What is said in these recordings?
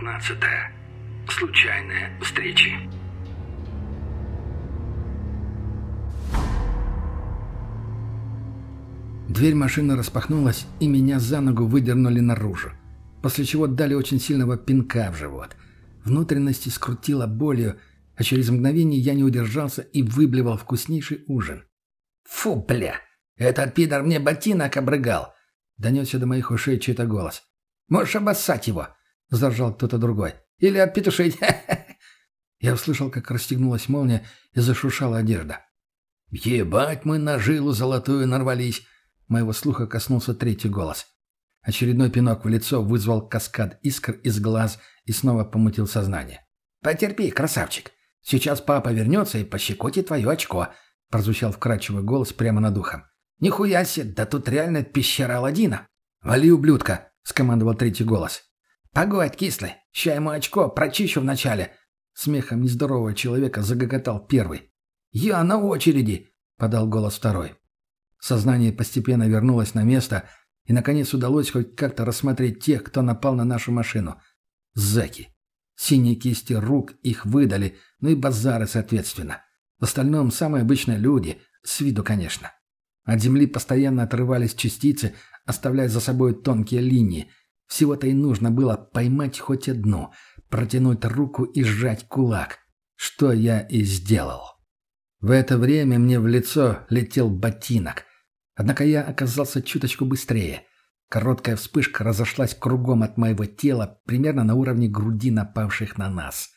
Глава 15. Случайные встречи. Дверь машины распахнулась, и меня за ногу выдернули наружу, после чего дали очень сильного пинка в живот. Внутренности скрутило болью, а через мгновение я не удержался и выблевал вкуснейший ужин. «Фу, бля! Этот пидор мне ботинок обрыгал!» — донесся до моих ушей чей-то голос. «Можешь обоссать его!» — заржал кто-то другой. «Или отпетушить!» Я услышал, как расстегнулась молния и зашуршала одежда. «Ебать мы на жилу золотую нарвались!» Моего слуха коснулся третий голос. Очередной пинок в лицо вызвал каскад искр из глаз и снова помутил сознание. «Потерпи, красавчик. Сейчас папа вернется и пощекотит твое очко», — прозвучал вкрадчивый голос прямо над ухом. «Нихуя себе, да тут реально пещера Аладдина!» «Вали, ублюдка!» — скомандовал третий голос. «Погодь, кислый, ща ему очко прочищу вначале!» Смехом нездорового человека загоготал первый. «Я на очереди!» — подал голос второй. Сознание постепенно вернулось на место, и, наконец, удалось хоть как-то рассмотреть тех, кто напал на нашу машину. Зэки. Синие кисти рук их выдали, ну и базары, соответственно. В остальном самые обычные люди, с виду, конечно. От земли постоянно отрывались частицы, оставляя за собой тонкие линии. Всего-то и нужно было поймать хоть одну, протянуть руку и сжать кулак. Что я и сделал. В это время мне в лицо летел ботинок. Однако я оказался чуточку быстрее. Короткая вспышка разошлась кругом от моего тела, примерно на уровне груди напавших на нас.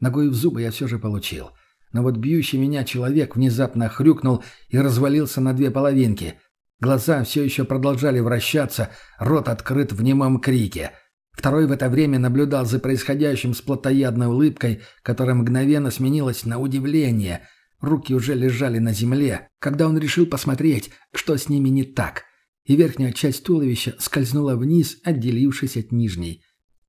Ногой в зубы я все же получил. Но вот бьющий меня человек внезапно хрюкнул и развалился на две половинки. Глаза все еще продолжали вращаться, рот открыт в немом крике. Второй в это время наблюдал за происходящим с плотоядной улыбкой, которая мгновенно сменилась на удивление – Руки уже лежали на земле, когда он решил посмотреть, что с ними не так. И верхняя часть туловища скользнула вниз, отделившись от нижней.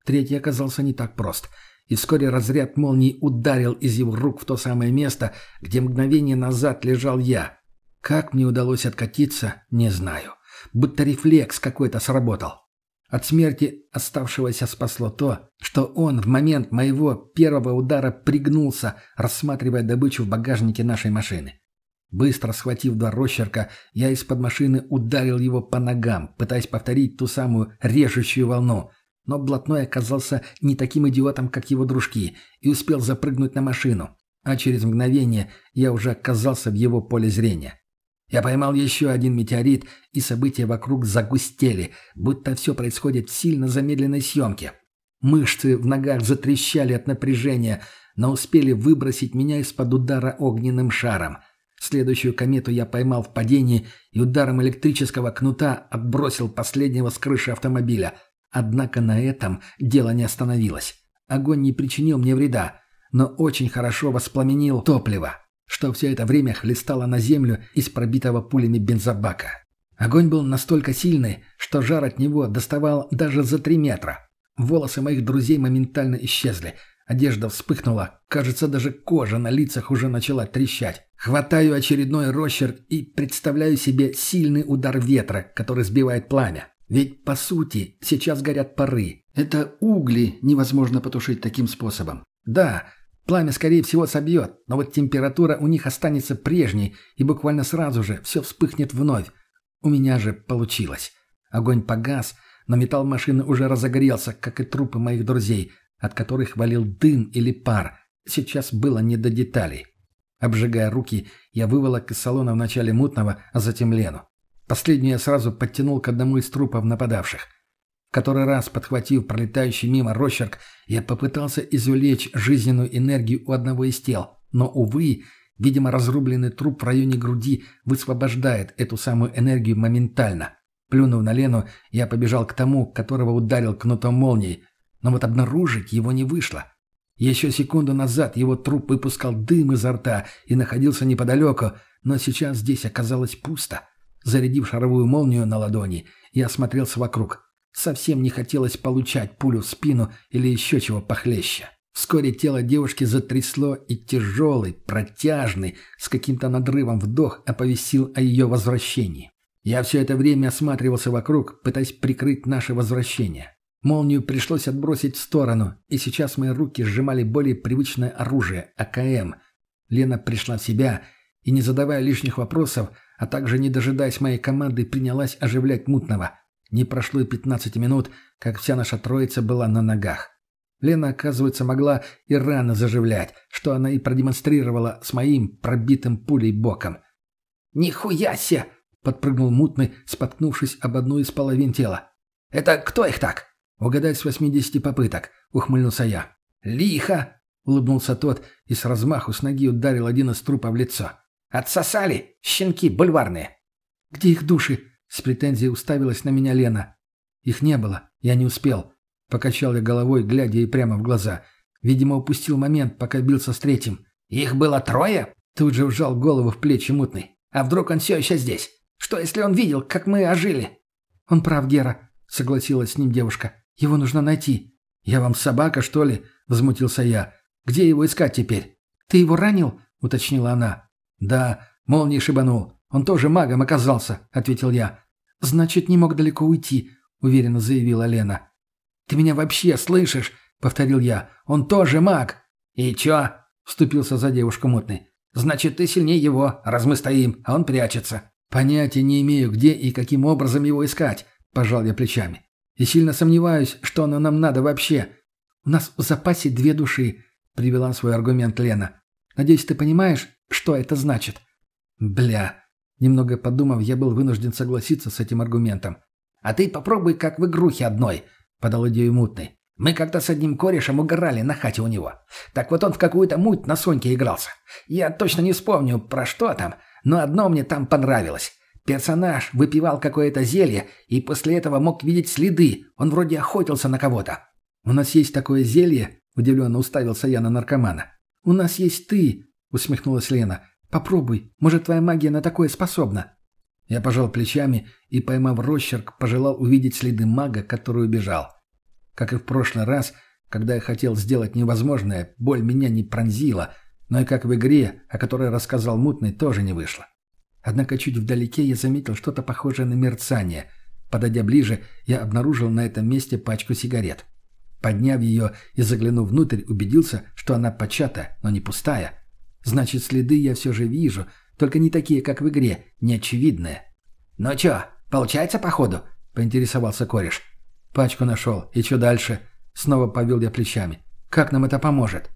Третий оказался не так прост. И вскоре разряд молнии ударил из его рук в то самое место, где мгновение назад лежал я. Как мне удалось откатиться, не знаю. Будто рефлекс какой-то сработал. От смерти оставшегося спасло то, что он в момент моего первого удара пригнулся, рассматривая добычу в багажнике нашей машины. Быстро схватив два росчерка, я из-под машины ударил его по ногам, пытаясь повторить ту самую режущую волну. Но блатной оказался не таким идиотом, как его дружки, и успел запрыгнуть на машину. А через мгновение я уже оказался в его поле зрения. Я поймал еще один метеорит, и события вокруг загустели, будто все происходит в сильно замедленной съемке. Мышцы в ногах затрещали от напряжения, но успели выбросить меня из-под удара огненным шаром. Следующую комету я поймал в падении и ударом электрического кнута отбросил последнего с крыши автомобиля. Однако на этом дело не остановилось. Огонь не причинил мне вреда, но очень хорошо воспламенил топливо что все это время хлестало на землю из пробитого пулями бензобака. Огонь был настолько сильный, что жар от него доставал даже за три метра. Волосы моих друзей моментально исчезли. Одежда вспыхнула. Кажется, даже кожа на лицах уже начала трещать. Хватаю очередной росчерк и представляю себе сильный удар ветра, который сбивает пламя. Ведь, по сути, сейчас горят пары. Это угли невозможно потушить таким способом. Да, Пламя, скорее всего, собьет, но вот температура у них останется прежней, и буквально сразу же все вспыхнет вновь. У меня же получилось. Огонь погас, но металл машины уже разогрелся, как и трупы моих друзей, от которых валил дым или пар. Сейчас было не до деталей. Обжигая руки, я выволок из салона вначале мутного, а затем Лену. Последнюю я сразу подтянул к одному из трупов нападавших – Который раз, подхватив пролетающий мимо росчерк, я попытался извлечь жизненную энергию у одного из тел. Но, увы, видимо, разрубленный труп в районе груди высвобождает эту самую энергию моментально. Плюнув на Лену, я побежал к тому, которого ударил кнутом молнией. Но вот обнаружить его не вышло. Еще секунду назад его труп выпускал дым изо рта и находился неподалеку, но сейчас здесь оказалось пусто. Зарядив шаровую молнию на ладони, я осмотрелся вокруг. Совсем не хотелось получать пулю в спину или еще чего похлеще. Вскоре тело девушки затрясло, и тяжелый, протяжный, с каким-то надрывом вдох оповестил о ее возвращении. Я все это время осматривался вокруг, пытаясь прикрыть наше возвращение. Молнию пришлось отбросить в сторону, и сейчас мои руки сжимали более привычное оружие – АКМ. Лена пришла в себя и, не задавая лишних вопросов, а также не дожидаясь моей команды, принялась оживлять мутного. Не прошло и 15 минут, как вся наша троица была на ногах. Лена, оказывается, могла и рано заживлять, что она и продемонстрировала с моим пробитым пулей боком. «Нихуя себе!» — подпрыгнул мутный, споткнувшись об одну из половин тела. «Это кто их так?» «Угадай с восьмидесяти попыток», — ухмыльнулся я. «Лихо!» — улыбнулся тот и с размаху с ноги ударил один из трупов в лицо. «Отсосали! Щенки бульварные!» «Где их души?» — с претензией уставилась на меня Лена. «Их не было. Я не успел». Покачал я головой, глядя ей прямо в глаза. Видимо, упустил момент, пока бился с третьим. «Их было трое?» Тут же вжал голову в плечи мутный. «А вдруг он все еще здесь? Что, если он видел, как мы ожили?» «Он прав, Гера», — согласилась с ним девушка. Его нужно найти». «Я вам собака, что ли?» — возмутился я. «Где его искать теперь?» «Ты его ранил?» — уточнила она. «Да, молнией шибанул. Он тоже магом оказался», — ответил я. «Значит, не мог далеко уйти», — уверенно заявила Лена. «Ты меня вообще слышишь?» — повторил я. «Он тоже маг». «И чё?» — вступился за девушку мутный. «Значит, ты сильнее его, раз мы стоим, а он прячется». «Понятия не имею, где и каким образом его искать», — пожал я плечами. И сильно сомневаюсь, что оно нам надо вообще. У нас в запасе две души», — привела свой аргумент Лена. «Надеюсь, ты понимаешь, что это значит?» «Бля». Немного подумав, я был вынужден согласиться с этим аргументом. «А ты попробуй, как в игрухе одной», — подал идею мутный. «Мы как-то с одним корешем угорали на хате у него. Так вот он в какую-то муть на Соньке игрался. Я точно не вспомню, про что там, но одно мне там понравилось. Персонаж выпивал какое-то зелье и после этого мог видеть следы. Он вроде охотился на кого-то. «У нас есть такое зелье?» – удивленно уставился я на наркомана. «У нас есть ты», – усмехнулась Лена. «Попробуй. Может, твоя магия на такое способна?» Я пожал плечами и, поймав росчерк, пожелал увидеть следы мага, который убежал. Как и в прошлый раз, когда я хотел сделать невозможное, боль меня не пронзила, но и как в игре, о которой рассказал Мутный, тоже не вышло. Однако чуть вдалеке я заметил что-то похожее на мерцание. Подойдя ближе, я обнаружил на этом месте пачку сигарет. Подняв ее и заглянув внутрь, убедился, что она почата, но не пустая. Значит, следы я все же вижу, только не такие, как в игре, неочевидные. «Ну чё, получается, походу?» — поинтересовался кореш. «Пачку нашел. И что дальше?» Снова повел я плечами. «Как нам это поможет?»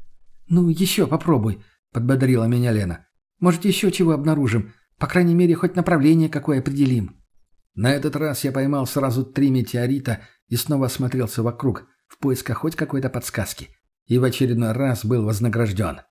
«Ну, еще попробуй», — подбодрила меня Лена. «Может, еще чего обнаружим. По крайней мере, хоть направление какое определим. На этот раз я поймал сразу три метеорита и снова осмотрелся вокруг, в поисках хоть какой-то подсказки. И в очередной раз был вознагражден.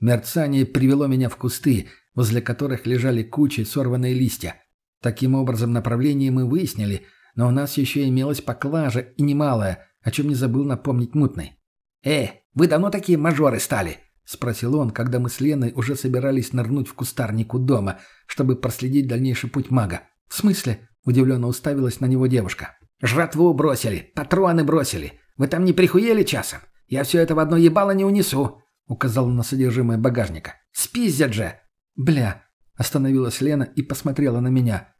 Мерцание привело меня в кусты, возле которых лежали кучи сорванные листья. Таким образом, направление мы выяснили, но у нас еще имелась поклажа и немалая, о чем не забыл напомнить мутный. «Э, вы давно такие мажоры стали?» — спросил он, когда мы с Леной уже собирались нырнуть в кустарник у дома, чтобы проследить дальнейший путь мага. «В смысле?» — удивленно уставилась на него девушка. «Жратву бросили, патроны бросили. Вы там не прихуели часом? Я все это в одно ебало не унесу», — указал на содержимое багажника. «Спиздят же!» «Бля!» — остановилась Лена и посмотрела на меня.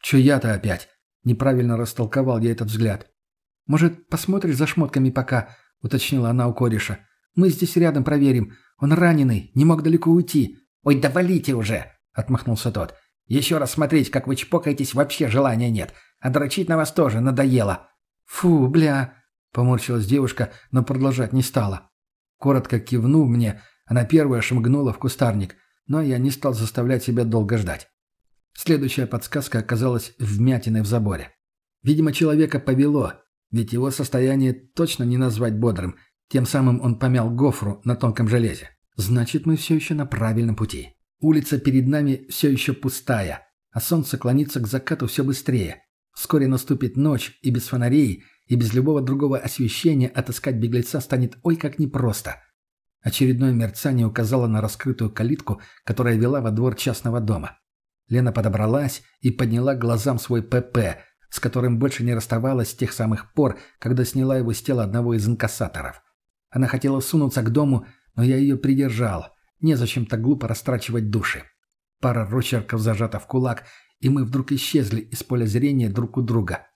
«Че я-то опять?» — неправильно растолковал я этот взгляд. «Может, посмотришь за шмотками пока?» — уточнила она у кореша. «Мы здесь рядом проверим. Он раненый, не мог далеко уйти. Ой, да валите уже!» — отмахнулся тот. «Еще раз смотреть, как вы чпокаетесь, вообще желания нет. А дрочить на вас тоже надоело». «Фу, бля!» — поморщилась девушка, но продолжать не стала. Коротко кивнув мне, она первая шмыгнула в кустарник, но я не стал заставлять себя долго ждать. Следующая подсказка оказалась вмятиной в заборе. Видимо, человека повело, ведь его состояние точно не назвать бодрым, тем самым он помял гофру на тонком железе. Значит, мы все еще на правильном пути. Улица перед нами все еще пустая, а солнце клонится к закату все быстрее. Вскоре наступит ночь, и без фонарей, и без любого другого освещения отыскать беглеца станет ой как непросто. Очередное мерцание указало на раскрытую калитку, которая вела во двор частного дома. Лена подобралась и подняла глазам свой ПП, с которым больше не расставалась с тех самых пор, когда сняла его с тела одного из инкассаторов. Она хотела сунуться к дому, но я ее придержал. Незачем так глупо растрачивать души. Пара рочерков зажата в кулак, и мы вдруг исчезли из поля зрения друг у друга.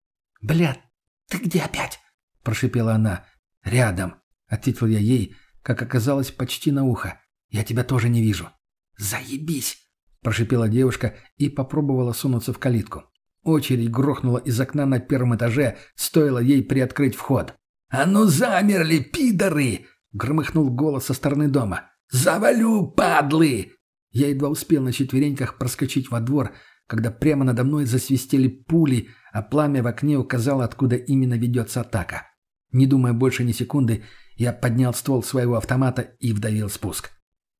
«Блядь, ты где опять?» прошипела она. «Рядом», — ответил я ей, как оказалось, почти на ухо. «Я тебя тоже не вижу». «Заебись!» – прошипела девушка и попробовала сунуться в калитку. Очередь грохнула из окна на первом этаже, стоило ей приоткрыть вход. «А ну замерли, пидоры!» — громыхнул голос со стороны дома. «Завалю, падлы!» Я едва успел на четвереньках проскочить во двор, когда прямо надо мной засвистели пули, а пламя в окне указало, откуда именно ведется атака. Не думая больше ни секунды, я поднял ствол своего автомата и вдавил спуск.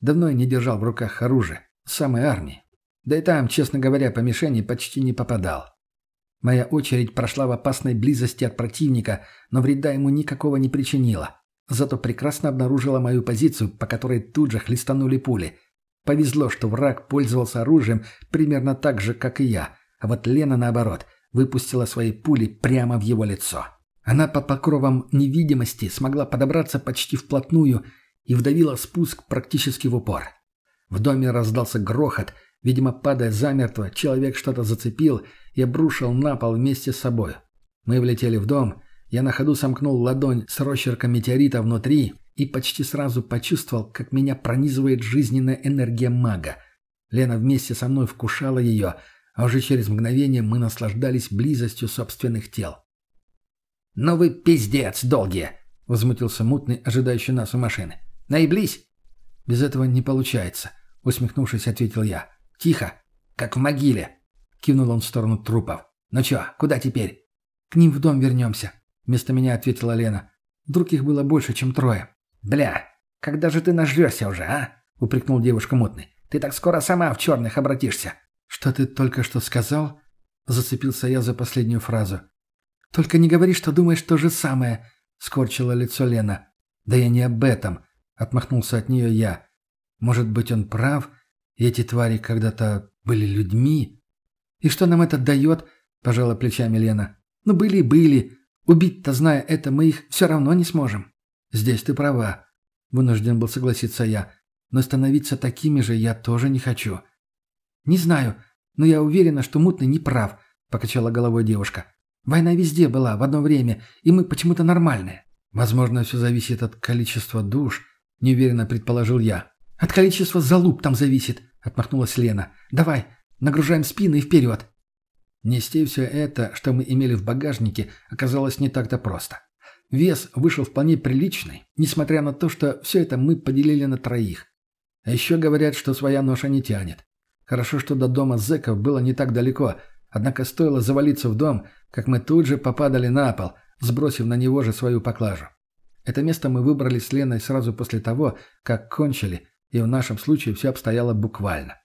Давно я не держал в руках оружие, самой армии. Да и там, честно говоря, по мишени почти не попадал. Моя очередь прошла в опасной близости от противника, но вреда ему никакого не причинила. Зато прекрасно обнаружила мою позицию, по которой тут же хлестанули пули. Повезло, что враг пользовался оружием примерно так же, как и я, а вот Лена, наоборот, выпустила свои пули прямо в его лицо. Она по покровам невидимости смогла подобраться почти вплотную и вдавила спуск практически в упор. В доме раздался грохот, видимо, падая замертво, человек что-то зацепил и обрушил на пол вместе с собой. Мы влетели в дом, я на ходу сомкнул ладонь с росчерком метеорита внутри и почти сразу почувствовал, как меня пронизывает жизненная энергия мага. Лена вместе со мной вкушала ее, а уже через мгновение мы наслаждались близостью собственных тел. «Ну вы пиздец, долгие!» — возмутился мутный, ожидающий нас у машины. Наиблись?» «Без этого не получается», — усмехнувшись, ответил я. «Тихо, как в могиле», — кивнул он в сторону трупов. «Ну чё, куда теперь?» «К ним в дом вернемся», — вместо меня ответила Лена. «Вдруг их было больше, чем трое». «Бля, когда же ты нажрёшься уже, а?» — упрекнул девушка мутный. «Ты так скоро сама в черных обратишься». «Что ты только что сказал?» — зацепился я за последнюю фразу. «Только не говори, что думаешь то же самое», — скорчила лицо Лена. «Да я не об этом», Отмахнулся от нее я. Может быть, он прав, и эти твари когда-то были людьми? И что нам это дает? Пожала плечами Лена. Ну, были и были. Убить-то, зная это, мы их все равно не сможем. Здесь ты права. Вынужден был согласиться я. Но становиться такими же я тоже не хочу. Не знаю, но я уверена, что Мутный не прав, покачала головой девушка. Война везде была в одно время, и мы почему-то нормальные. Возможно, все зависит от количества душ, — неуверенно предположил я. «От количества залуп там зависит», — отмахнулась Лена. «Давай, нагружаем спины и вперед». Нести все это, что мы имели в багажнике, оказалось не так-то просто. Вес вышел вполне приличный, несмотря на то, что все это мы поделили на троих. А еще говорят, что своя ноша не тянет. Хорошо, что до дома зэков было не так далеко, однако стоило завалиться в дом, как мы тут же попадали на пол, сбросив на него же свою поклажу. Это место мы выбрали с Леной сразу после того, как кончили, и в нашем случае все обстояло буквально.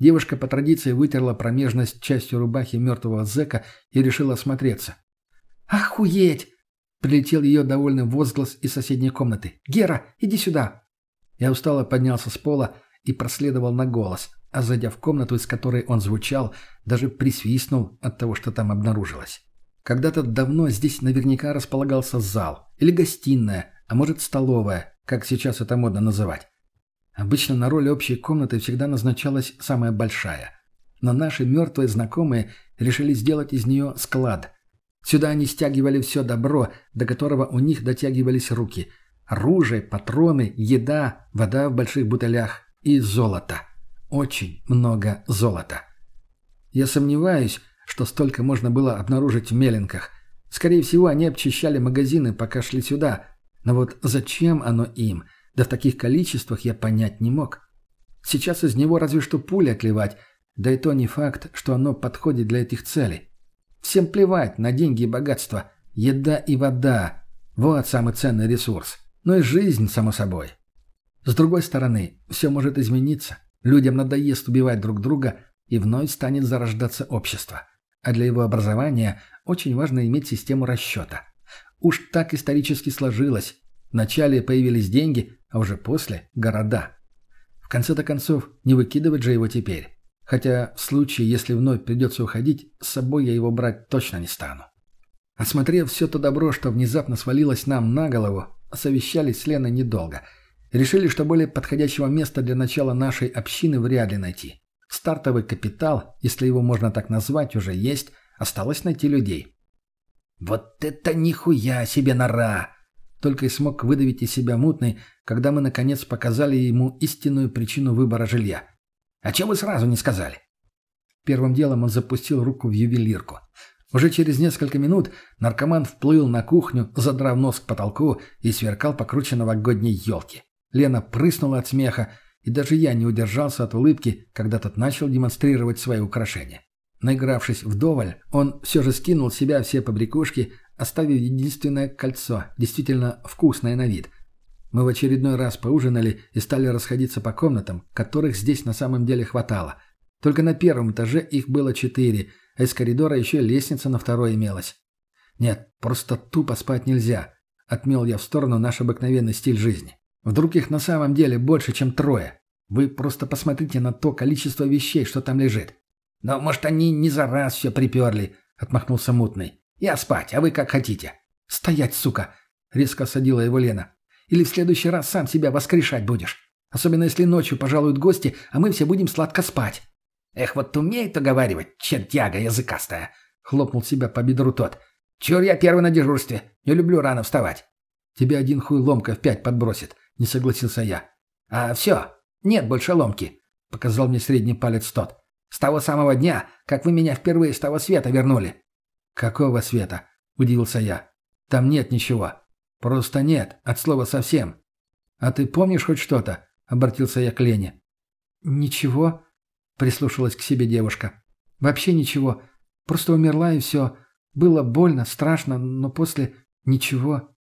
Девушка по традиции вытерла промежность частью рубахи мертвого зэка и решила осмотреться. «Охуеть!» — прилетел ее довольный возглас из соседней комнаты. «Гера, иди сюда!» Я устало поднялся с пола и проследовал на голос, а зайдя в комнату, из которой он звучал, даже присвистнул от того, что там обнаружилось. Когда-то давно здесь наверняка располагался зал, или гостиная, а может столовая, как сейчас это модно называть. Обычно на роль общей комнаты всегда назначалась самая большая. Но наши мертвые знакомые решили сделать из нее склад. Сюда они стягивали все добро, до которого у них дотягивались руки. Оружие, патроны, еда, вода в больших бутылях и золото. Очень много золота. Я сомневаюсь, что столько можно было обнаружить в Меленках. Скорее всего, они обчищали магазины, пока шли сюда. Но вот зачем оно им? Да в таких количествах я понять не мог. Сейчас из него разве что пули отливать, да и то не факт, что оно подходит для этих целей. Всем плевать на деньги и богатство. Еда и вода – вот самый ценный ресурс. Ну и жизнь, само собой. С другой стороны, все может измениться. Людям надоест убивать друг друга, и вновь станет зарождаться общество а для его образования очень важно иметь систему расчета. Уж так исторически сложилось. Вначале появились деньги, а уже после – города. В конце-то концов, не выкидывать же его теперь. Хотя в случае, если вновь придется уходить, с собой я его брать точно не стану. Осмотрев все то добро, что внезапно свалилось нам на голову, совещались с Леной недолго. Решили, что более подходящего места для начала нашей общины вряд ли найти. Стартовый капитал, если его можно так назвать, уже есть, осталось найти людей. «Вот это нихуя себе нора!» Только и смог выдавить из себя мутный, когда мы, наконец, показали ему истинную причину выбора жилья. «А чего вы сразу не сказали?» Первым делом он запустил руку в ювелирку. Уже через несколько минут наркоман вплыл на кухню, задрав нос к потолку и сверкал покруче новогодней елки. Лена прыснула от смеха, и даже я не удержался от улыбки, когда тот начал демонстрировать свои украшения. Наигравшись вдоволь, он все же скинул с себя все побрякушки, оставив единственное кольцо, действительно вкусное на вид. Мы в очередной раз поужинали и стали расходиться по комнатам, которых здесь на самом деле хватало. Только на первом этаже их было четыре, а из коридора еще лестница на второй имелась. Нет, просто тупо спать нельзя. Отмел я в сторону наш обыкновенный стиль жизни. Вдруг их на самом деле больше, чем трое. Вы просто посмотрите на то количество вещей, что там лежит. Но, может, они не за раз все приперли, — отмахнулся мутный. Я спать, а вы как хотите. Стоять, сука! — резко осадила его Лена. Или в следующий раз сам себя воскрешать будешь. Особенно если ночью пожалуют гости, а мы все будем сладко спать. Эх, вот умеет уговаривать, чертяга языкастая. Хлопнул себя по бедру тот. Чур я первый на дежурстве. Не люблю рано вставать. Тебя один хуй ломка в пять подбросит. Не согласился я. «А все, нет больше ломки», — показал мне средний палец тот. «С того самого дня, как вы меня впервые с того света вернули». «Какого света?» — удивился я. «Там нет ничего. Просто нет, от слова совсем». «А ты помнишь хоть что-то?» — обратился я к Лене. «Ничего», — прислушалась к себе девушка. «Вообще ничего. Просто умерла и все. Было больно, страшно, но после ничего».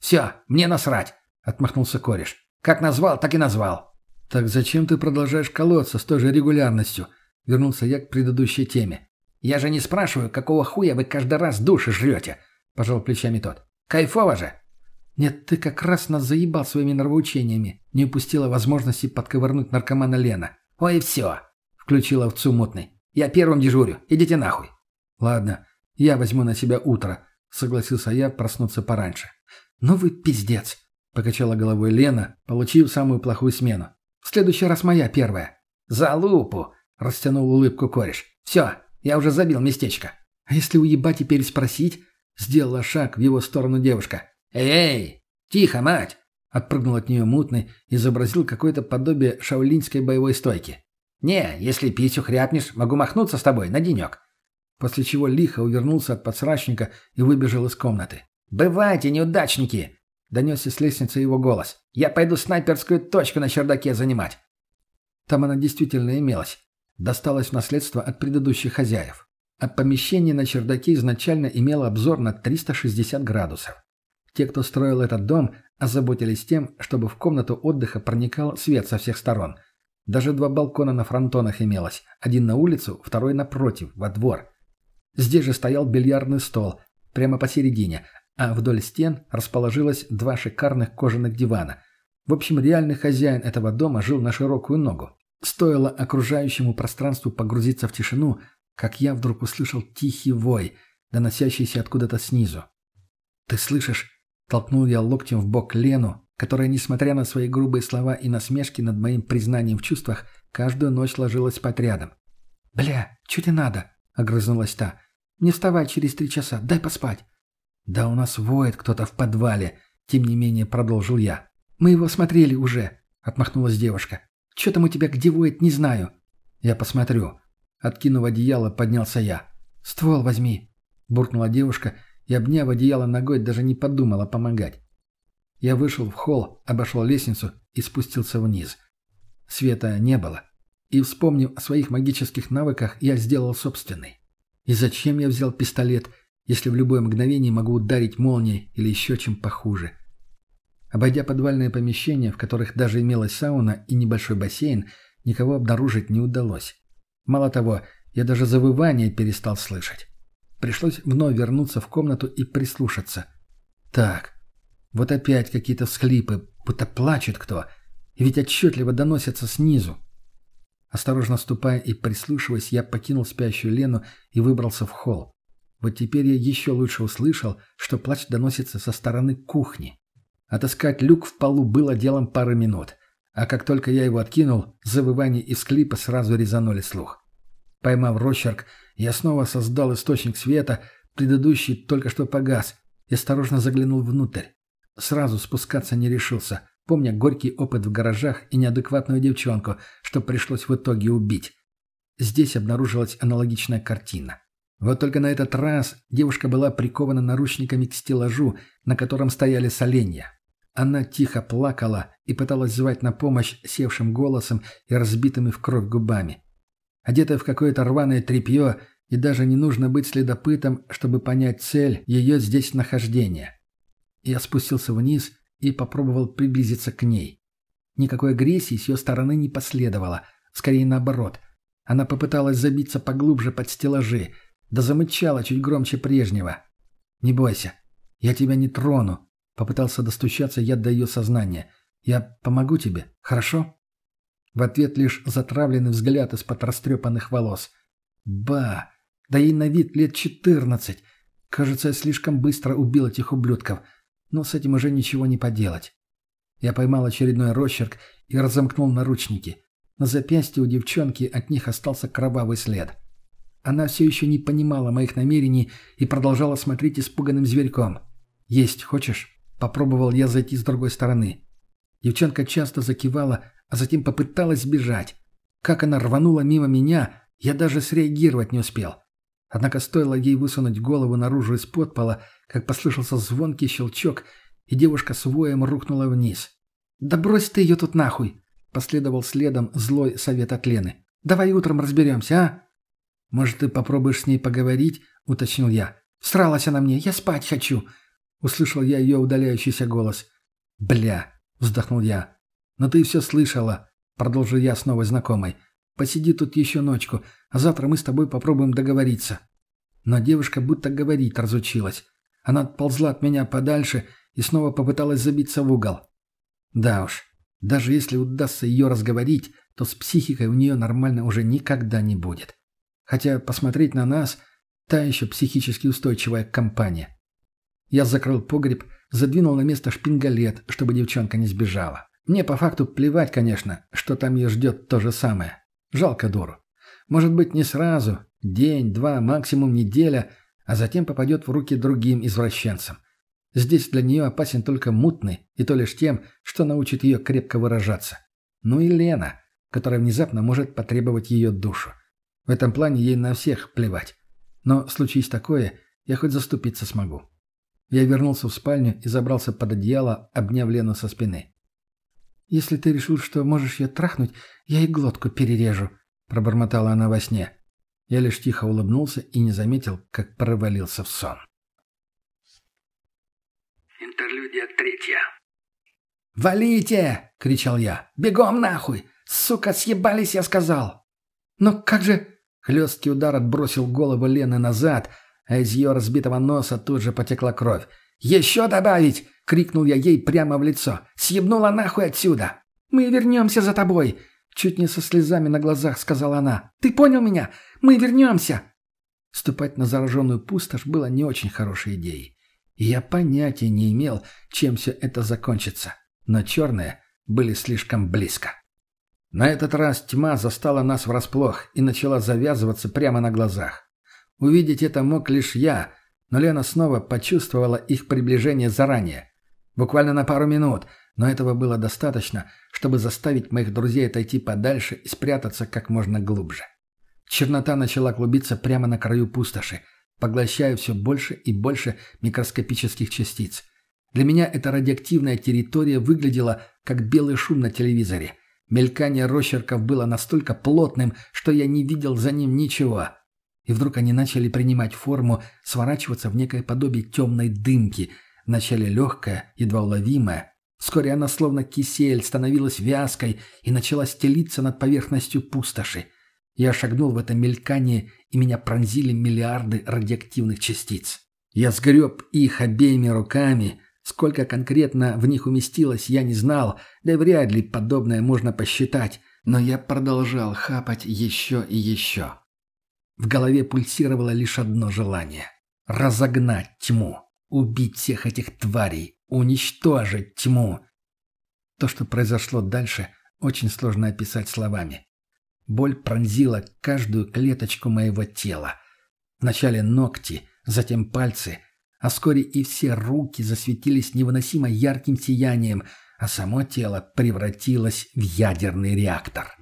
«Все, мне насрать. — отмахнулся кореш. «Как назвал, так и назвал». «Так зачем ты продолжаешь колоться с той же регулярностью?» — вернулся я к предыдущей теме. «Я же не спрашиваю, какого хуя вы каждый раз души жрете?» — пожал плечами тот. «Кайфово же!» «Нет, ты как раз нас заебал своими нравоучениями. Не упустила возможности подковырнуть наркомана Лена». «Ой, все!» — включила овцу мутный. «Я первым дежурю. Идите нахуй». «Ладно, я возьму на себя утро», — согласился я проснуться пораньше. «Ну вы пиздец!» — покачала головой Лена, получив самую плохую смену. «В следующий раз моя первая». «За лупу!» — растянул улыбку кореш. «Все, я уже забил местечко». «А если уебать и переспросить?» — сделала шаг в его сторону девушка. «Эй, тихо, мать!» — отпрыгнул от нее мутный, изобразил какое-то подобие шаолинской боевой стойки. «Не, если писю хряпнешь, могу махнуться с тобой на денек». После чего лихо увернулся от подсрачника и выбежал из комнаты. «Бывайте, неудачники!» Донесся с лестницы его голос. «Я пойду снайперскую точку на чердаке занимать». Там она действительно имелась. Досталась в наследство от предыдущих хозяев. А помещение на чердаке изначально имело обзор на 360 градусов. Те, кто строил этот дом, озаботились тем, чтобы в комнату отдыха проникал свет со всех сторон. Даже два балкона на фронтонах имелось. Один на улицу, второй напротив, во двор. Здесь же стоял бильярдный стол, прямо посередине, а вдоль стен расположилось два шикарных кожаных дивана. В общем, реальный хозяин этого дома жил на широкую ногу. Стоило окружающему пространству погрузиться в тишину, как я вдруг услышал тихий вой, доносящийся откуда-то снизу. «Ты слышишь?» — толкнул я локтем в бок Лену, которая, несмотря на свои грубые слова и насмешки над моим признанием в чувствах, каждую ночь ложилась спать рядом. «Бля, что тебе надо?» — огрызнулась та. «Не вставай через три часа, дай поспать». «Да у нас воет кто-то в подвале», — тем не менее продолжил я. «Мы его смотрели уже», — отмахнулась девушка. «Че там у тебя где воет, не знаю». «Я посмотрю». Откинув одеяло, поднялся я. «Ствол возьми», — буркнула девушка и, обняв одеяло ногой, даже не подумала помогать. Я вышел в холл, обошел лестницу и спустился вниз. Света не было. И, вспомнив о своих магических навыках, я сделал собственный. И зачем я взял пистолет, если в любое мгновение могу ударить молнией или еще чем похуже. Обойдя подвальные помещения, в которых даже имелась сауна и небольшой бассейн, никого обнаружить не удалось. Мало того, я даже завывание перестал слышать. Пришлось вновь вернуться в комнату и прислушаться. Так, вот опять какие-то всхлипы, будто плачет кто, и ведь отчетливо доносятся снизу. Осторожно ступая и прислушиваясь, я покинул спящую Лену и выбрался в холл. Вот теперь я еще лучше услышал, что плач доносится со стороны кухни. Отыскать люк в полу было делом пары минут. А как только я его откинул, завывание из клипа сразу резанули слух. Поймав росчерк, я снова создал источник света, Предыдущий только что погас. Я осторожно заглянул внутрь. Сразу спускаться не решился, помня горький опыт в гаражах и неадекватную девчонку, что пришлось в итоге убить. Здесь обнаружилась аналогичная картина. Вот только на этот раз девушка была прикована наручниками к стеллажу, на котором стояли соленья. Она тихо плакала и пыталась звать на помощь севшим голосом и разбитыми в кровь губами. Одетая в какое-то рваное тряпье, и даже не нужно быть следопытом, чтобы понять цель ее здесь нахождения. Я спустился вниз и попробовал приблизиться к ней. Никакой агрессии с ее стороны не последовало, скорее наоборот. Она попыталась забиться поглубже под стеллажи, да замычала чуть громче прежнего. «Не бойся, я тебя не трону», — попытался достучаться я до ее сознания. «Я помогу тебе, хорошо?» В ответ лишь затравленный взгляд из-под растрепанных волос. «Ба! Да ей на вид лет четырнадцать. Кажется, я слишком быстро убил этих ублюдков. Но с этим уже ничего не поделать. Я поймал очередной росчерк и разомкнул наручники. На запястье у девчонки от них остался кровавый след. Она все еще не понимала моих намерений и продолжала смотреть испуганным зверьком. «Есть хочешь?» Попробовал я зайти с другой стороны. Девчонка часто закивала, а затем попыталась сбежать. Как она рванула мимо меня, я даже среагировать не успел. Однако стоило ей высунуть голову наружу из-под пола, как послышался звонкий щелчок, и девушка с воем рухнула вниз. «Да брось ты ее тут нахуй!» — последовал следом злой совет от Лены. «Давай утром разберемся, а?» «Может, ты попробуешь с ней поговорить?» — уточнил я. «Всралась она мне, я спать хочу!» — услышал я ее удаляющийся голос. «Бля!» — вздохнул я. «Но ты все слышала!» — продолжил я с новой знакомой. Посиди тут еще ночку, а завтра мы с тобой попробуем договориться». Но девушка будто говорить разучилась. Она отползла от меня подальше и снова попыталась забиться в угол. Да уж, даже если удастся ее разговорить, то с психикой у нее нормально уже никогда не будет. Хотя посмотреть на нас – та еще психически устойчивая компания. Я закрыл погреб, задвинул на место шпингалет, чтобы девчонка не сбежала. Мне по факту плевать, конечно, что там ее ждет то же самое. Жалко дуру. Может быть, не сразу, день, два, максимум неделя, а затем попадет в руки другим извращенцам. Здесь для нее опасен только мутный, и то лишь тем, что научит ее крепко выражаться. Ну и Лена, которая внезапно может потребовать ее душу. В этом плане ей на всех плевать. Но, случись такое, я хоть заступиться смогу. Я вернулся в спальню и забрался под одеяло, обняв Лену со спины. «Если ты решил, что можешь ее трахнуть, я и глотку перережу», — пробормотала она во сне. Я лишь тихо улыбнулся и не заметил, как провалился в сон. Интерлюдия третья. «Валите!» — кричал я. «Бегом нахуй! Сука, съебались, я сказал!» «Но как же...» Хлесткий удар отбросил голову Лены назад, а из ее разбитого носа тут же потекла кровь. «Еще добавить!» — крикнул я ей прямо в лицо. «Съебнула нахуй отсюда!» «Мы вернемся за тобой!» Чуть не со слезами на глазах сказала она. «Ты понял меня? Мы вернемся!» Ступать на зараженную пустошь было не очень хорошей идеей. И я понятия не имел, чем все это закончится. Но черные были слишком близко. На этот раз тьма застала нас врасплох и начала завязываться прямо на глазах. Увидеть это мог лишь я, но Лена снова почувствовала их приближение заранее. Буквально на пару минут, но этого было достаточно, чтобы заставить моих друзей отойти подальше и спрятаться как можно глубже. Чернота начала клубиться прямо на краю пустоши, поглощая все больше и больше микроскопических частиц. Для меня эта радиоактивная территория выглядела как белый шум на телевизоре. Мелькание росчерков было настолько плотным, что я не видел за ним ничего – и вдруг они начали принимать форму, сворачиваться в некое подобие темной дымки, вначале легкая, едва уловимая. Вскоре она, словно кисель, становилась вязкой и начала стелиться над поверхностью пустоши. Я шагнул в это мелькание, и меня пронзили миллиарды радиоактивных частиц. Я сгреб их обеими руками. Сколько конкретно в них уместилось, я не знал, да и вряд ли подобное можно посчитать. Но я продолжал хапать еще и еще. В голове пульсировало лишь одно желание — разогнать тьму, убить всех этих тварей, уничтожить тьму. То, что произошло дальше, очень сложно описать словами. Боль пронзила каждую клеточку моего тела. Вначале ногти, затем пальцы, а вскоре и все руки засветились невыносимо ярким сиянием, а само тело превратилось в ядерный реактор.